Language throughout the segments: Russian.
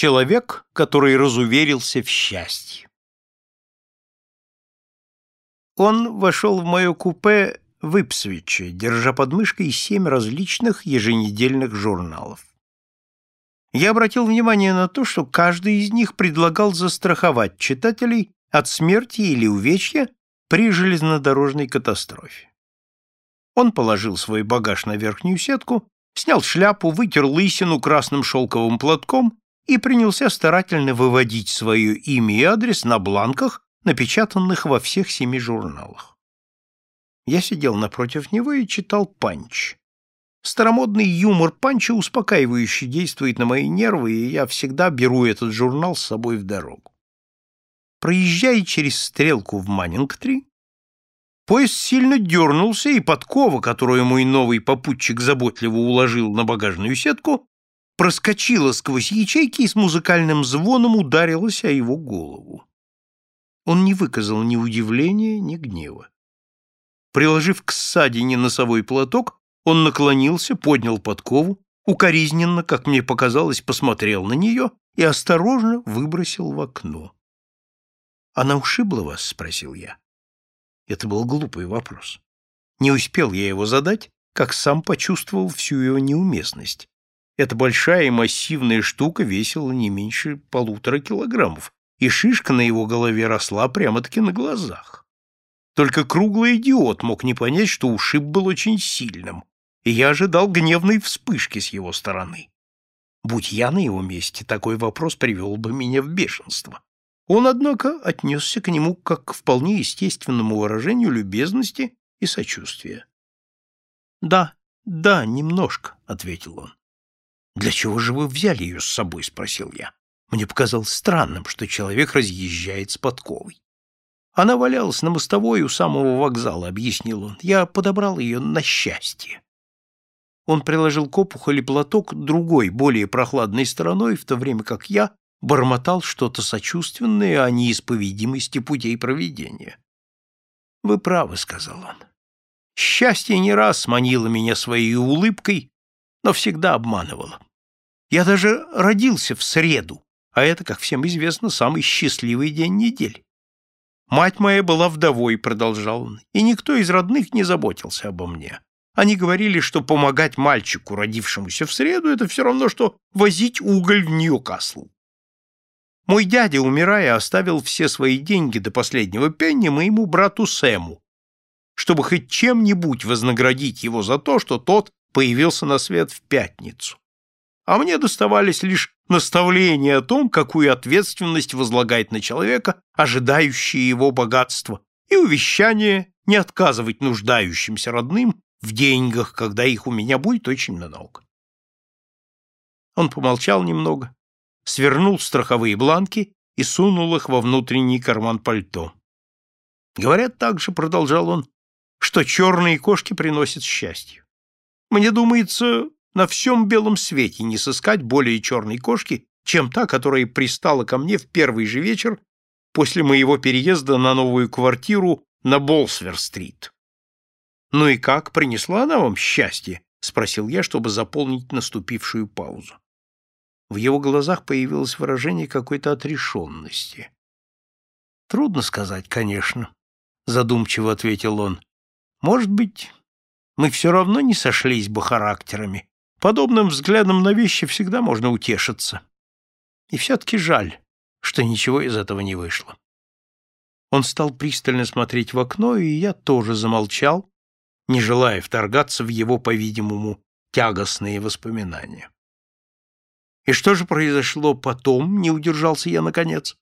Человек, который разуверился в счастье. Он вошел в мое купе в Ипсвиче, держа под мышкой семь различных еженедельных журналов. Я обратил внимание на то, что каждый из них предлагал застраховать читателей от смерти или увечья при железнодорожной катастрофе. Он положил свой багаж на верхнюю сетку, снял шляпу, вытер лысину красным шелковым платком и принялся старательно выводить свое имя и адрес на бланках, напечатанных во всех семи журналах. Я сидел напротив него и читал «Панч». Старомодный юмор Панча успокаивающе действует на мои нервы, и я всегда беру этот журнал с собой в дорогу. Проезжая через стрелку в Маннингтри, поезд сильно дернулся, и подкова, которую мой новый попутчик заботливо уложил на багажную сетку, проскочила сквозь ячейки и с музыкальным звоном ударилась о его голову. Он не выказал ни удивления, ни гнева. Приложив к ссадине носовой платок, он наклонился, поднял подкову, укоризненно, как мне показалось, посмотрел на нее и осторожно выбросил в окно. «Она ушибла вас?» — спросил я. Это был глупый вопрос. Не успел я его задать, как сам почувствовал всю его неуместность. Эта большая и массивная штука весила не меньше полутора килограммов, и шишка на его голове росла прямо-таки на глазах. Только круглый идиот мог не понять, что ушиб был очень сильным, и я ожидал гневной вспышки с его стороны. Будь я на его месте, такой вопрос привел бы меня в бешенство. Он, однако, отнесся к нему как к вполне естественному выражению любезности и сочувствия. — Да, да, немножко, — ответил он. «Для чего же вы взяли ее с собой?» — спросил я. Мне показалось странным, что человек разъезжает с подковой. Она валялась на мостовой у самого вокзала, — объяснил он. Я подобрал ее на счастье. Он приложил к опухоли платок другой, более прохладной стороной, в то время как я бормотал что-то сочувственное о неисповедимости путей проведения. «Вы правы», — сказал он. «Счастье не раз манило меня своей улыбкой, но всегда обманывало. Я даже родился в среду, а это, как всем известно, самый счастливый день недели. Мать моя была вдовой, продолжал он, и никто из родных не заботился обо мне. Они говорили, что помогать мальчику, родившемуся в среду, это все равно, что возить уголь в Ньюкасл. Мой дядя, умирая, оставил все свои деньги до последнего пенни моему брату Сэму, чтобы хоть чем-нибудь вознаградить его за то, что тот появился на свет в пятницу а мне доставались лишь наставления о том, какую ответственность возлагает на человека, ожидающее его богатства, и увещание не отказывать нуждающимся родным в деньгах, когда их у меня будет очень много. Он помолчал немного, свернул страховые бланки и сунул их во внутренний карман пальто. Говорят также, продолжал он, что черные кошки приносят счастье. Мне думается, на всем белом свете не сыскать более черной кошки, чем та, которая пристала ко мне в первый же вечер после моего переезда на новую квартиру на Болсвер-стрит. «Ну и как, принесла она вам счастье?» — спросил я, чтобы заполнить наступившую паузу. В его глазах появилось выражение какой-то отрешенности. «Трудно сказать, конечно», — задумчиво ответил он. «Может быть, мы все равно не сошлись бы характерами, Подобным взглядом на вещи всегда можно утешиться. И все-таки жаль, что ничего из этого не вышло. Он стал пристально смотреть в окно, и я тоже замолчал, не желая вторгаться в его, по-видимому, тягостные воспоминания. И что же произошло потом, не удержался я наконец?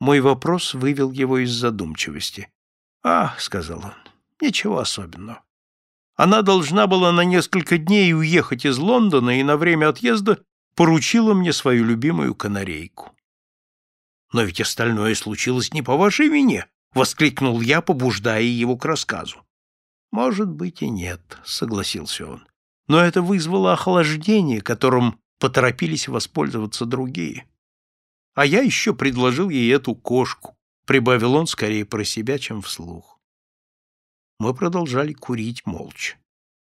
Мой вопрос вывел его из задумчивости. «А», — сказал он, — «ничего особенного. Она должна была на несколько дней уехать из Лондона и на время отъезда поручила мне свою любимую канарейку. «Но ведь остальное случилось не по вашей вине!» — воскликнул я, побуждая его к рассказу. «Может быть и нет», — согласился он. «Но это вызвало охлаждение, которым поторопились воспользоваться другие. А я еще предложил ей эту кошку», — прибавил он скорее про себя, чем вслух. Мы продолжали курить молча.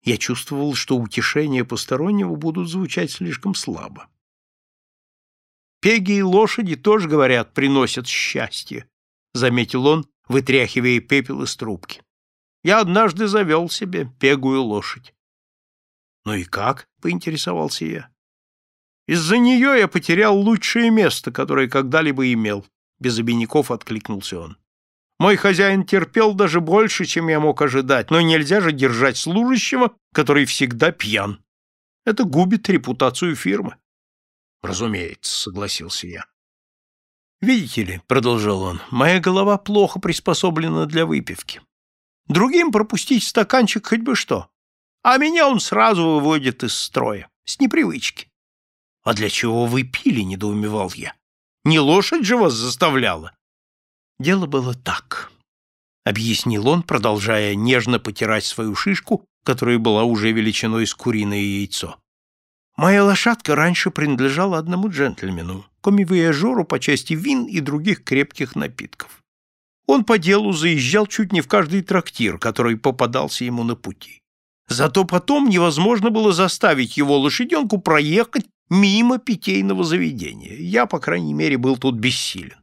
Я чувствовал, что утешения постороннего будут звучать слишком слабо. Пеги и лошади тоже, говорят, приносят счастье, — заметил он, вытряхивая пепел из трубки. Я однажды завел себе пегую лошадь. — Ну и как? — поинтересовался я. — Из-за нее я потерял лучшее место, которое когда-либо имел, — без обиняков откликнулся он. Мой хозяин терпел даже больше, чем я мог ожидать, но нельзя же держать служащего, который всегда пьян. Это губит репутацию фирмы. Разумеется, согласился я. Видите ли, продолжал он, моя голова плохо приспособлена для выпивки. Другим пропустить стаканчик хоть бы что. А меня он сразу выводит из строя, с непривычки. А для чего вы пили, недоумевал я. Не лошадь же вас заставляла. Дело было так, объяснил он, продолжая нежно потирать свою шишку, которая была уже величиной с куриное яйцо. Моя лошадка раньше принадлежала одному джентльмену, комивояжеру по части вин и других крепких напитков. Он по делу заезжал чуть не в каждый трактир, который попадался ему на пути. Зато потом невозможно было заставить его лошаденку проехать мимо питейного заведения. Я, по крайней мере, был тут бессилен.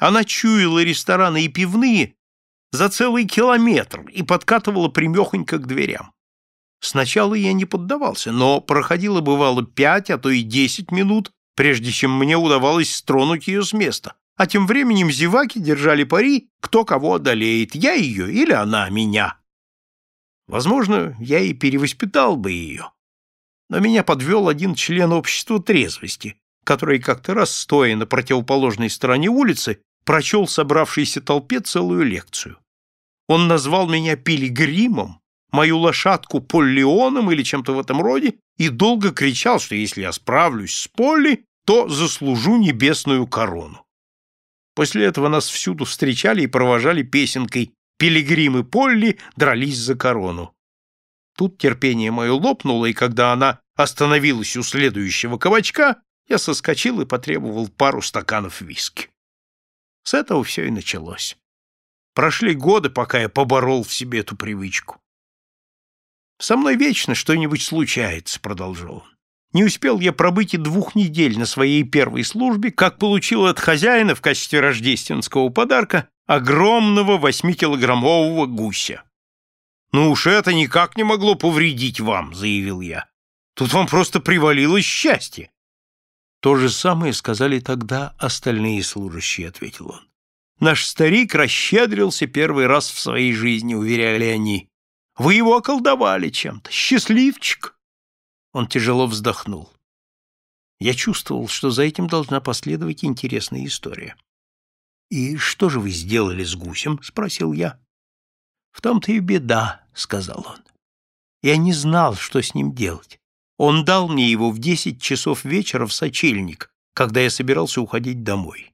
Она чуяла рестораны и пивные за целый километр и подкатывала примехонько к дверям. Сначала я не поддавался, но проходило бывало пять, а то и десять минут, прежде чем мне удавалось стронуть ее с места. А тем временем зеваки держали пари, кто кого одолеет, я ее или она меня. Возможно, я и перевоспитал бы ее. Но меня подвел один член общества трезвости, который как-то раз, стоя на противоположной стороне улицы, прочел собравшейся толпе целую лекцию. Он назвал меня пилигримом, мою лошадку Поллионом или чем-то в этом роде и долго кричал, что если я справлюсь с Полли, то заслужу небесную корону. После этого нас всюду встречали и провожали песенкой «Пилигримы Полли дрались за корону». Тут терпение мое лопнуло, и когда она остановилась у следующего кабачка, я соскочил и потребовал пару стаканов виски. С этого все и началось. Прошли годы, пока я поборол в себе эту привычку. «Со мной вечно что-нибудь случается», — продолжал он. «Не успел я пробыть и двух недель на своей первой службе, как получил от хозяина в качестве рождественского подарка огромного восьмикилограммового гуся». «Ну уж это никак не могло повредить вам», — заявил я. «Тут вам просто привалилось счастье». «То же самое сказали тогда остальные служащие», — ответил он. «Наш старик расщедрился первый раз в своей жизни», — уверяли они. Вы его околдовали чем-то. Счастливчик!» Он тяжело вздохнул. Я чувствовал, что за этим должна последовать интересная история. «И что же вы сделали с гусем?» — спросил я. «В том-то и беда», — сказал он. «Я не знал, что с ним делать. Он дал мне его в десять часов вечера в сочельник, когда я собирался уходить домой.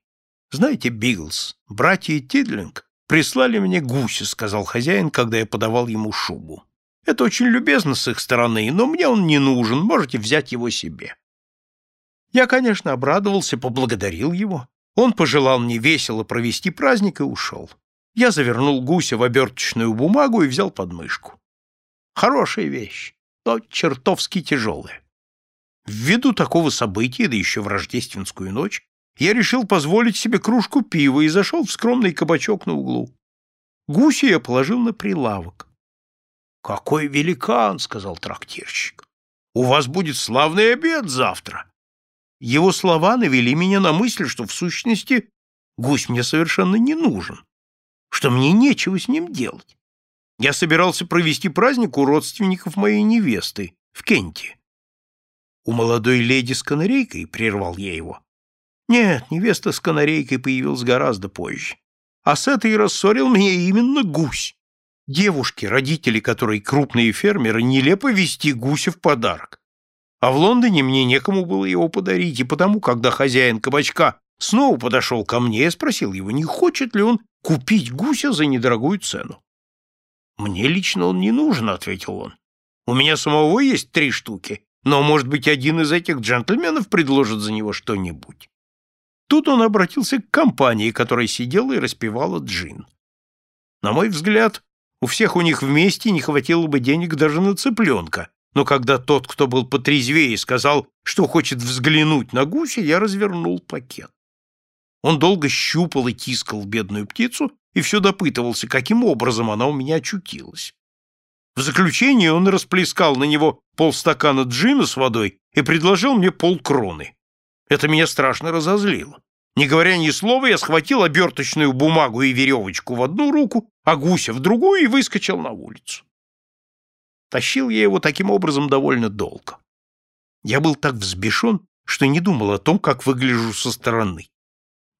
Знаете, Биглс, братья Тидлинг «Прислали мне гуся», — сказал хозяин, когда я подавал ему шубу. «Это очень любезно с их стороны, но мне он не нужен, можете взять его себе». Я, конечно, обрадовался, поблагодарил его. Он пожелал мне весело провести праздник и ушел. Я завернул гуся в оберточную бумагу и взял подмышку. Хорошая вещь, но чертовски тяжелая. Ввиду такого события, да еще в рождественскую ночь, я решил позволить себе кружку пива и зашел в скромный кабачок на углу. Гуся я положил на прилавок. — Какой великан! — сказал трактирщик. — У вас будет славный обед завтра. Его слова навели меня на мысль, что в сущности гусь мне совершенно не нужен, что мне нечего с ним делать. Я собирался провести праздник у родственников моей невесты в Кенте. У молодой леди с канарейкой прервал я его. Нет, невеста с канарейкой появилась гораздо позже. А с этой рассорил меня именно гусь. Девушки, родители которой крупные фермеры, нелепо вести гуся в подарок. А в Лондоне мне некому было его подарить, и потому, когда хозяин кабачка снова подошел ко мне, я спросил его, не хочет ли он купить гуся за недорогую цену. «Мне лично он не нужен», — ответил он. «У меня самого есть три штуки, но, может быть, один из этих джентльменов предложит за него что-нибудь». Тут он обратился к компании, которая сидела и распевала джин. На мой взгляд, у всех у них вместе не хватило бы денег даже на цыпленка, но когда тот, кто был потрезвее, сказал, что хочет взглянуть на гуся, я развернул пакет. Он долго щупал и тискал бедную птицу и все допытывался, каким образом она у меня очутилась. В заключение он расплескал на него полстакана джина с водой и предложил мне полкроны. Это меня страшно разозлило. Не говоря ни слова, я схватил оберточную бумагу и веревочку в одну руку, а гуся в другую и выскочил на улицу. Тащил я его таким образом довольно долго. Я был так взбешен, что не думал о том, как выгляжу со стороны.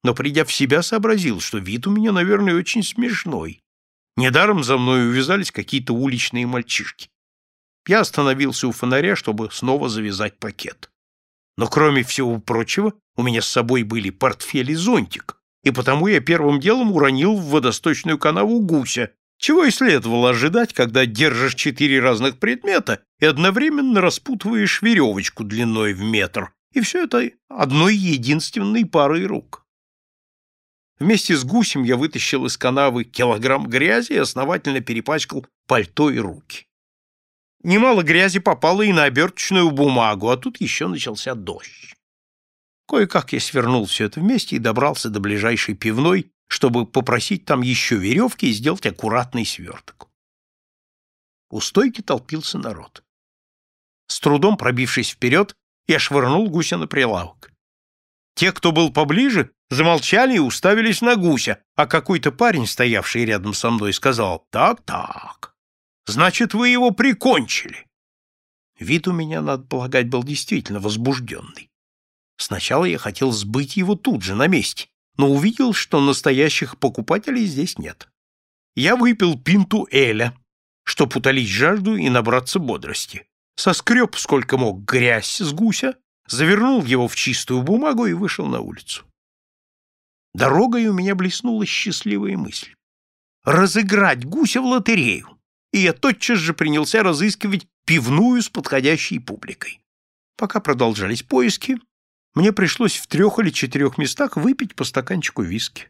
Но, придя в себя, сообразил, что вид у меня, наверное, очень смешной. Недаром за мной увязались какие-то уличные мальчишки. Я остановился у фонаря, чтобы снова завязать пакет. Но, кроме всего прочего, у меня с собой были портфель и зонтик, и потому я первым делом уронил в водосточную канаву гуся, чего и следовало ожидать, когда держишь четыре разных предмета и одновременно распутываешь веревочку длиной в метр, и все это одной единственной парой рук. Вместе с гусем я вытащил из канавы килограмм грязи и основательно перепачкал пальто и руки. Немало грязи попало и на оберточную бумагу, а тут еще начался дождь. Кое-как я свернул все это вместе и добрался до ближайшей пивной, чтобы попросить там еще веревки и сделать аккуратный сверток. У стойки толпился народ. С трудом пробившись вперед, я швырнул гуся на прилавок. Те, кто был поближе, замолчали и уставились на гуся, а какой-то парень, стоявший рядом со мной, сказал «Так-так, значит, вы его прикончили». Вид у меня, надо полагать, был действительно возбужденный. Сначала я хотел сбыть его тут же, на месте, но увидел, что настоящих покупателей здесь нет. Я выпил пинту Эля, чтоб утолить жажду и набраться бодрости. Соскреб сколько мог грязь с гуся, завернул его в чистую бумагу и вышел на улицу. Дорогой у меня блеснула счастливая мысль. Разыграть гуся в лотерею. И я тотчас же принялся разыскивать пивную с подходящей публикой. Пока продолжались поиски, мне пришлось в трех или четырех местах выпить по стаканчику виски.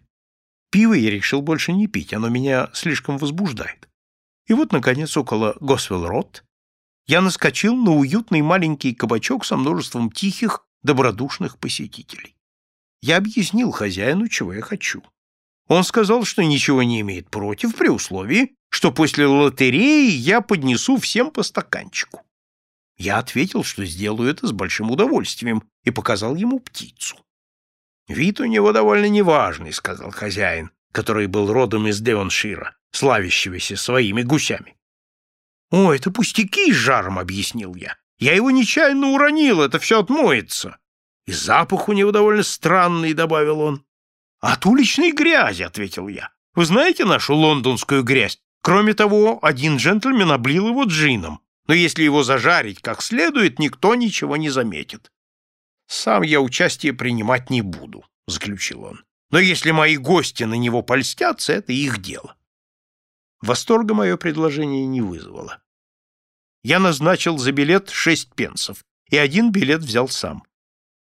Пиво я решил больше не пить, оно меня слишком возбуждает. И вот, наконец, около Госвелл-Рот я наскочил на уютный маленький кабачок со множеством тихих, добродушных посетителей. Я объяснил хозяину, чего я хочу. Он сказал, что ничего не имеет против при условии, что после лотереи я поднесу всем по стаканчику. Я ответил, что сделаю это с большим удовольствием, и показал ему птицу. «Вид у него довольно неважный», — сказал хозяин, который был родом из Девоншира, славящегося своими гусями. «О, это пустяки с жаром», — объяснил я. «Я его нечаянно уронил, это все отмоется». «И запах у него довольно странный», — добавил он. «От уличной грязи», — ответил я. «Вы знаете нашу лондонскую грязь? Кроме того, один джентльмен облил его джином но если его зажарить как следует, никто ничего не заметит. «Сам я участие принимать не буду», — заключил он. «Но если мои гости на него польстятся, это их дело». Восторга мое предложение не вызвало. Я назначил за билет шесть пенсов, и один билет взял сам.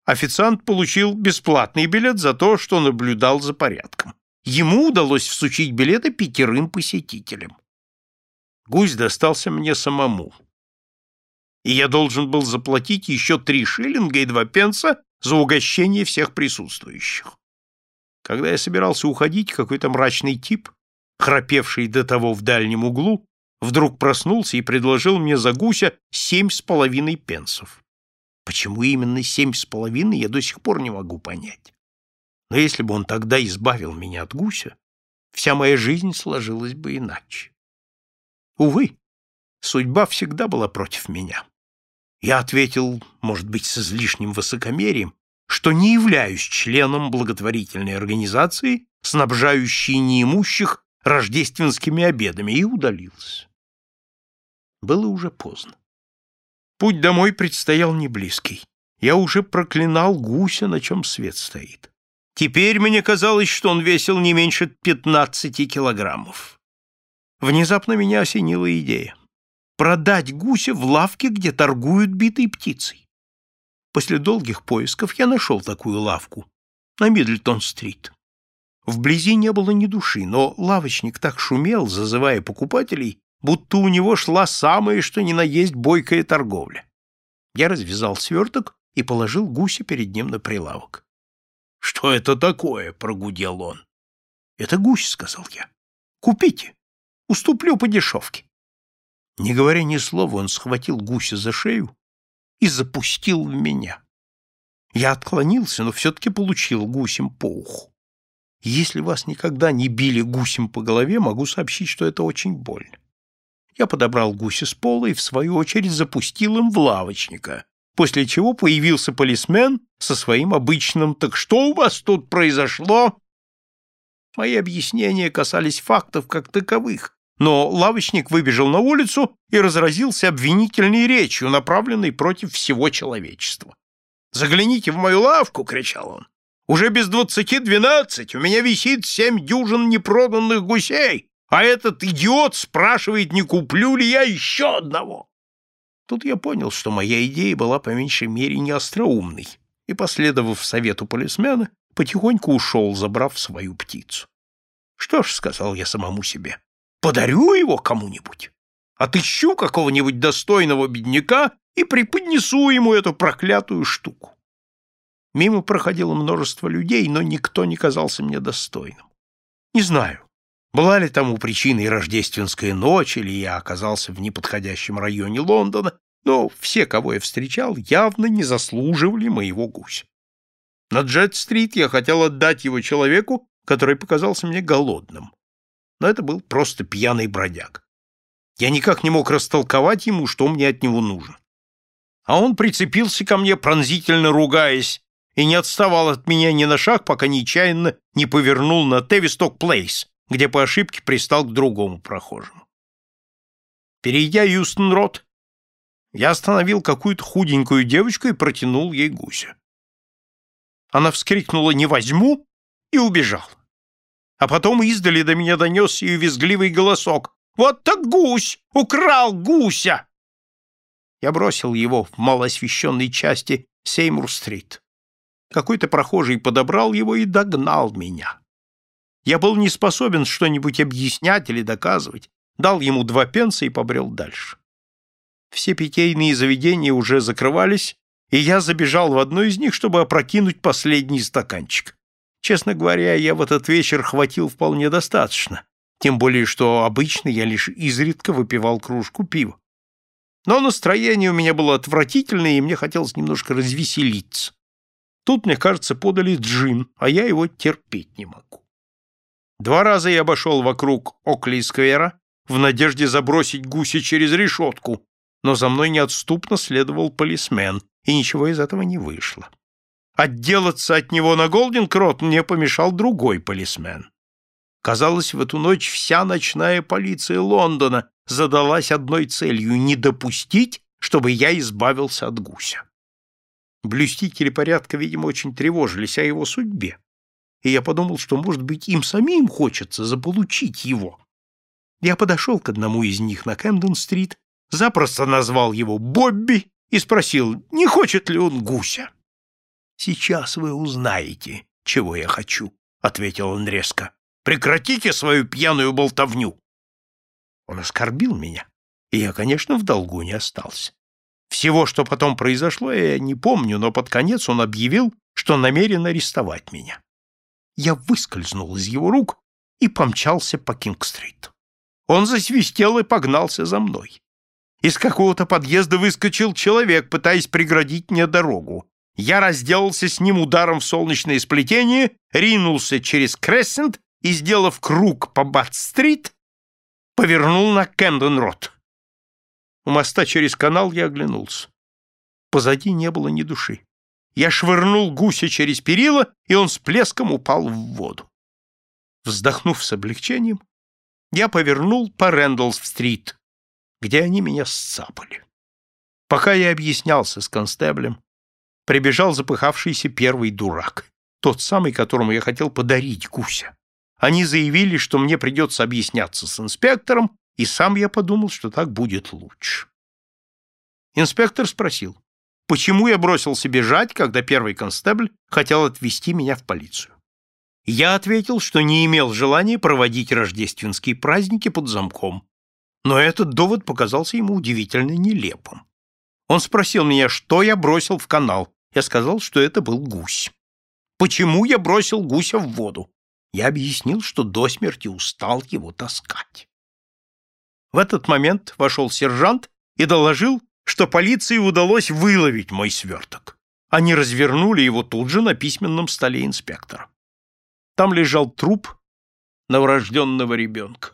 Официант получил бесплатный билет за то, что наблюдал за порядком. Ему удалось всучить билеты пятерым посетителям. Гусь достался мне самому и я должен был заплатить еще три шиллинга и два пенса за угощение всех присутствующих. Когда я собирался уходить, какой-то мрачный тип, храпевший до того в дальнем углу, вдруг проснулся и предложил мне за гуся семь с половиной пенсов. Почему именно семь с половиной, я до сих пор не могу понять. Но если бы он тогда избавил меня от гуся, вся моя жизнь сложилась бы иначе. Увы, Судьба всегда была против меня. Я ответил, может быть, с излишним высокомерием, что не являюсь членом благотворительной организации, снабжающей неимущих рождественскими обедами, и удалился. Было уже поздно. Путь домой предстоял не близкий. Я уже проклинал гуся, на чем свет стоит. Теперь мне казалось, что он весил не меньше пятнадцати килограммов. Внезапно меня осенила идея продать гуся в лавке, где торгуют битой птицей. После долгих поисков я нашел такую лавку на Мидлтон-стрит. Вблизи не было ни души, но лавочник так шумел, зазывая покупателей, будто у него шла самая что ни на есть бойкая торговля. Я развязал сверток и положил гуся перед ним на прилавок. — Что это такое? — прогудел он. — Это гусь, — сказал я. — Купите. Уступлю по дешевке. Не говоря ни слова, он схватил гуся за шею и запустил в меня. Я отклонился, но все-таки получил гусем по уху. Если вас никогда не били гусем по голове, могу сообщить, что это очень больно. Я подобрал гуся с пола и, в свою очередь, запустил им в лавочника, после чего появился полисмен со своим обычным «Так что у вас тут произошло?» Мои объяснения касались фактов как таковых, но лавочник выбежал на улицу и разразился обвинительной речью, направленной против всего человечества. «Загляните в мою лавку!» — кричал он. «Уже без двадцати двенадцать, у меня висит семь дюжин непроданных гусей, а этот идиот спрашивает, не куплю ли я еще одного!» Тут я понял, что моя идея была по меньшей мере не остроумной, и, последовав совету полисмена, потихоньку ушел, забрав свою птицу. «Что ж», — сказал я самому себе, — «подарю его кому-нибудь, отыщу какого-нибудь достойного бедняка и преподнесу ему эту проклятую штуку. Мимо проходило множество людей, но никто не казался мне достойным. Не знаю, была ли тому причиной рождественская ночь, или я оказался в неподходящем районе Лондона, но все, кого я встречал, явно не заслуживали моего гуся. На Джет-стрит я хотел отдать его человеку, который показался мне голодным. Но это был просто пьяный бродяг. Я никак не мог растолковать ему, что мне от него нужно а он прицепился ко мне, пронзительно ругаясь, и не отставал от меня ни на шаг, пока нечаянно не повернул на Тевисток Плейс, где по ошибке пристал к другому прохожему. Перейдя Юстон-Рот, я остановил какую-то худенькую девочку и протянул ей гуся. Она вскрикнула «Не возьму!» и убежала. А потом издали до меня донес ее визгливый голосок. «Вот так гусь! Украл гуся!» Я бросил его в малоосвещенной части Сеймур-стрит. Какой-то прохожий подобрал его и догнал меня. Я был не способен что-нибудь объяснять или доказывать, дал ему два пенса и побрел дальше. Все питейные заведения уже закрывались, и я забежал в одно из них, чтобы опрокинуть последний стаканчик. Честно говоря, я в этот вечер хватил вполне достаточно, тем более что обычно я лишь изредка выпивал кружку пива. Но настроение у меня было отвратительное, и мне хотелось немножко развеселиться. Тут, мне кажется, подали джин, а я его терпеть не могу. Два раза я обошел вокруг Окли-сквера в надежде забросить гуся через решетку, но за мной неотступно следовал полисмен, и ничего из этого не вышло. Отделаться от него на Голден-Крот мне помешал другой полисмен. Казалось, в эту ночь вся ночная полиция Лондона задалась одной целью — не допустить, чтобы я избавился от гуся. Блюстители порядка, видимо, очень тревожились о его судьбе, и я подумал, что, может быть, им самим хочется заполучить его. Я подошел к одному из них на Кэмден-стрит, запросто назвал его Бобби и спросил, не хочет ли он гуся. «Сейчас вы узнаете, чего я хочу», — ответил он резко. «Прекратите свою пьяную болтовню. Он оскорбил меня, и я, конечно, в долгу не остался. Всего, что потом произошло, я не помню, но под конец он объявил, что намерен арестовать меня. Я выскользнул из его рук и помчался по Кинг-стрит. Он засвистел и погнался за мной. Из какого-то подъезда выскочил человек, пытаясь преградить мне дорогу. Я разделался с ним ударом в солнечное сплетение, ринулся через Крессент и, сделав круг по Бат-стрит, повернул на Кэмден-Рот. У моста через канал я оглянулся. Позади не было ни души. Я швырнул гуся через перила, и он с плеском упал в воду. Вздохнув с облегчением, я повернул по Рэндаллс-стрит, где они меня сцапали. Пока я объяснялся с констеблем, прибежал запыхавшийся первый дурак, тот самый, которому я хотел подарить гуся. Они заявили, что мне придется объясняться с инспектором, и сам я подумал, что так будет лучше. Инспектор спросил, почему я бросился бежать, когда первый констебль хотел отвезти меня в полицию. Я ответил, что не имел желания проводить рождественские праздники под замком. Но этот довод показался ему удивительно нелепым. Он спросил меня, что я бросил в канал. Я сказал, что это был гусь. Почему я бросил гуся в воду? Я объяснил, что до смерти устал его таскать. В этот момент вошел сержант и доложил, что полиции удалось выловить мой сверток. Они развернули его тут же на письменном столе инспектора. Там лежал труп новорожденного ребенка.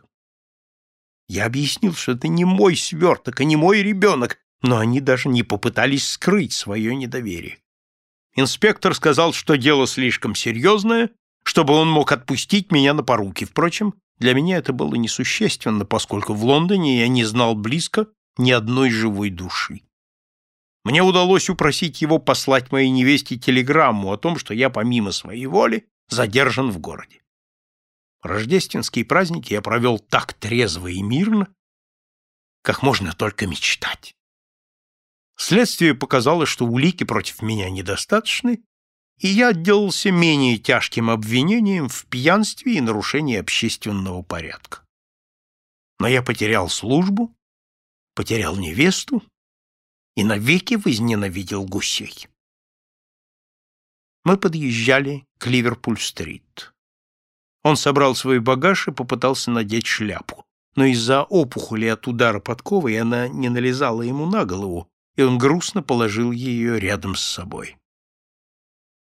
Я объяснил, что это не мой сверток и не мой ребенок, но они даже не попытались скрыть свое недоверие. Инспектор сказал, что дело слишком серьезное, чтобы он мог отпустить меня на поруки. Впрочем, для меня это было несущественно, поскольку в Лондоне я не знал близко ни одной живой души. Мне удалось упросить его послать моей невесте телеграмму о том, что я помимо своей воли задержан в городе. Рождественские праздники я провел так трезво и мирно, как можно только мечтать. Следствие показало, что улики против меня недостаточны, и я отделался менее тяжким обвинением в пьянстве и нарушении общественного порядка. Но я потерял службу, потерял невесту и навеки возненавидел гусей. Мы подъезжали к Ливерпуль-стрит. Он собрал свой багаж и попытался надеть шляпу, но из-за опухоли от удара подковой она не налезала ему на голову, и он грустно положил ее рядом с собой.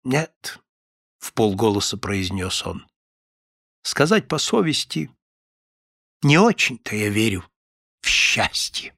«Нет», — в полголоса произнес он, — «сказать по совести, не очень-то я верю в счастье».